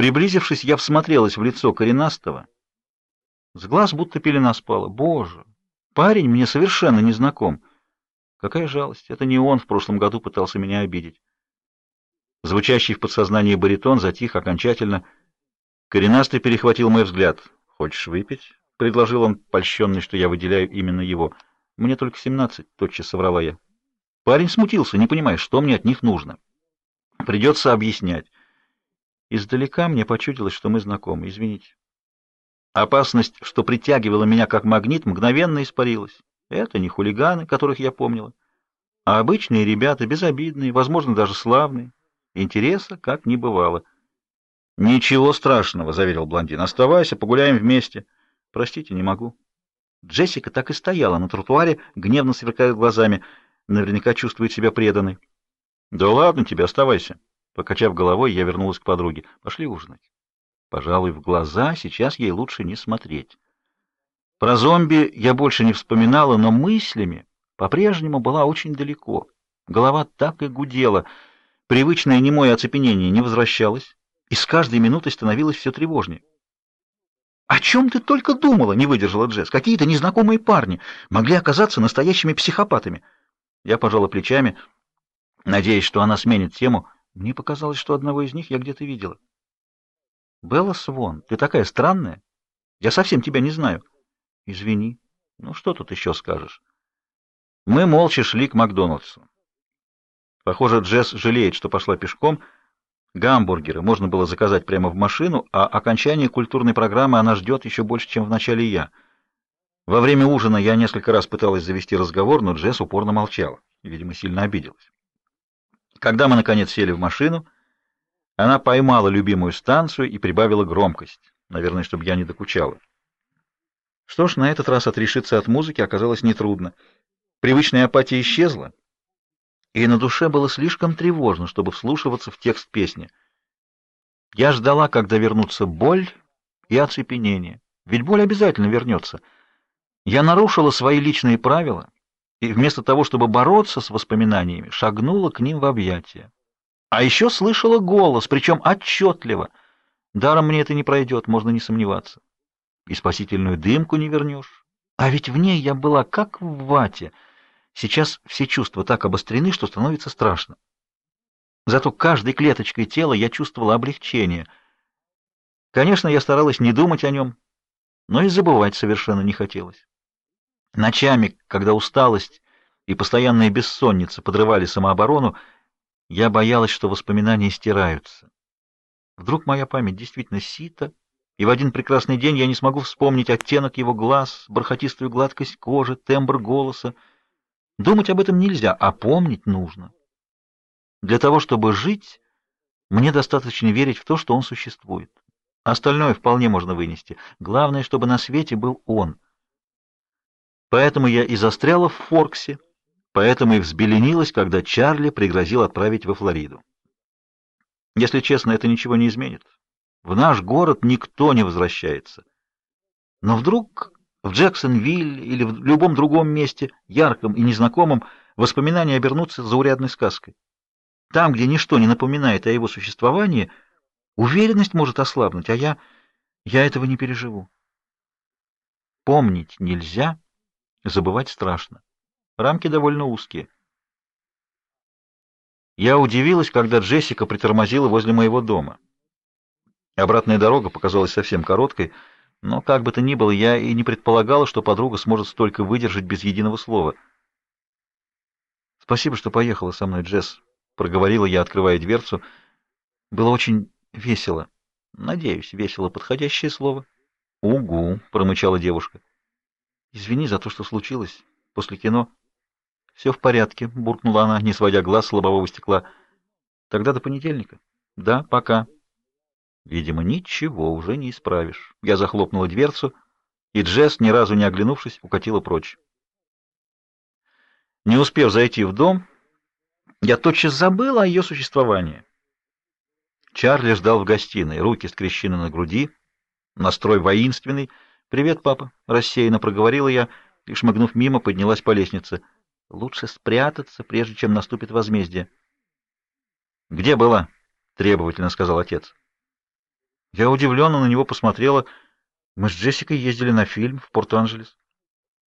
Приблизившись, я всмотрелась в лицо коренастого. С глаз будто пелена спала. Боже! Парень мне совершенно не знаком. Какая жалость! Это не он в прошлом году пытался меня обидеть. Звучащий в подсознании баритон затих окончательно. Коренастый перехватил мой взгляд. «Хочешь выпить?» — предложил он, польщенный, что я выделяю именно его. «Мне только семнадцать», — тотчас соврала я. Парень смутился, не понимая, что мне от них нужно. Придется объяснять. Издалека мне почудилось, что мы знакомы. Извините. Опасность, что притягивала меня как магнит, мгновенно испарилась. Это не хулиганы, которых я помнила, а обычные ребята, безобидные, возможно, даже славные. Интереса как не бывало. «Ничего страшного», — заверил блондин. «Оставайся, погуляем вместе». «Простите, не могу». Джессика так и стояла на тротуаре, гневно сверкая глазами. Наверняка чувствует себя преданной. «Да ладно тебе, оставайся». Покачав головой, я вернулась к подруге. «Пошли ужинать». Пожалуй, в глаза сейчас ей лучше не смотреть. Про зомби я больше не вспоминала, но мыслями по-прежнему была очень далеко. Голова так и гудела. Привычное немое оцепенение не возвращалось, и с каждой минутой становилось все тревожнее. «О чем ты только думала?» — не выдержала Джесс. «Какие-то незнакомые парни могли оказаться настоящими психопатами». Я пожала плечами, надеясь, что она сменит тему. Мне показалось, что одного из них я где-то видела. Белла Свон, ты такая странная. Я совсем тебя не знаю. Извини. Ну что тут еще скажешь? Мы молча шли к Макдоналдсу. Похоже, Джесс жалеет, что пошла пешком. Гамбургеры можно было заказать прямо в машину, а окончание культурной программы она ждет еще больше, чем в начале я. Во время ужина я несколько раз пыталась завести разговор, но Джесс упорно молчала. Видимо, сильно обиделась. Когда мы, наконец, сели в машину, она поймала любимую станцию и прибавила громкость, наверное, чтобы я не докучала. Что ж, на этот раз отрешиться от музыки оказалось нетрудно. Привычная апатия исчезла, и на душе было слишком тревожно, чтобы вслушиваться в текст песни. Я ждала, когда вернутся боль и оцепенение. Ведь боль обязательно вернется. Я нарушила свои личные правила и вместо того, чтобы бороться с воспоминаниями, шагнула к ним в объятия. А еще слышала голос, причем отчетливо. Даром мне это не пройдет, можно не сомневаться. И спасительную дымку не вернешь. А ведь в ней я была как в вате. Сейчас все чувства так обострены, что становится страшно. Зато каждой клеточкой тела я чувствовала облегчение. Конечно, я старалась не думать о нем, но и забывать совершенно не хотелось. Ночами, когда усталость и постоянная бессонница подрывали самооборону, я боялась, что воспоминания стираются. Вдруг моя память действительно сита, и в один прекрасный день я не смогу вспомнить оттенок его глаз, бархатистую гладкость кожи, тембр голоса. Думать об этом нельзя, а помнить нужно. Для того, чтобы жить, мне достаточно верить в то, что он существует. Остальное вполне можно вынести. Главное, чтобы на свете был он. Поэтому я и застряла в Форксе, поэтому и взбеленилась, когда Чарли пригрозил отправить во Флориду. Если честно, это ничего не изменит. В наш город никто не возвращается. Но вдруг в Джексонвилле или в любом другом месте, ярком и незнакомом, воспоминания обернутся заурядной сказкой. Там, где ничто не напоминает о его существовании, уверенность может ослабнуть, а я... я этого не переживу. Помнить нельзя, забывать страшно. Рамки довольно узкие. Я удивилась, когда Джессика притормозила возле моего дома. Обратная дорога показалась совсем короткой, но как бы то ни было, я и не предполагала, что подруга сможет столько выдержать без единого слова. «Спасибо, что поехала со мной, Джесс», — проговорила я, открывая дверцу. «Было очень весело. Надеюсь, весело — подходящее слово». «Угу», — промычала девушка. «Извини за то, что случилось после кино». «Все в порядке», — буркнула она, не сводя глаз с лобового стекла. «Тогда до понедельника?» «Да, пока». Видимо, ничего уже не исправишь. Я захлопнула дверцу, и Джесс, ни разу не оглянувшись, укатила прочь. Не успев зайти в дом, я тотчас забыла о ее существовании. Чарли ждал в гостиной, руки скрещены на груди, настрой воинственный. «Привет, папа!» — рассеянно проговорила я и, шмыгнув мимо, поднялась по лестнице. Лучше спрятаться, прежде чем наступит возмездие. «Где была?» — требовательно сказал отец. Я удивленно на него посмотрела. Мы с Джессикой ездили на фильм в Порт-Анджелес.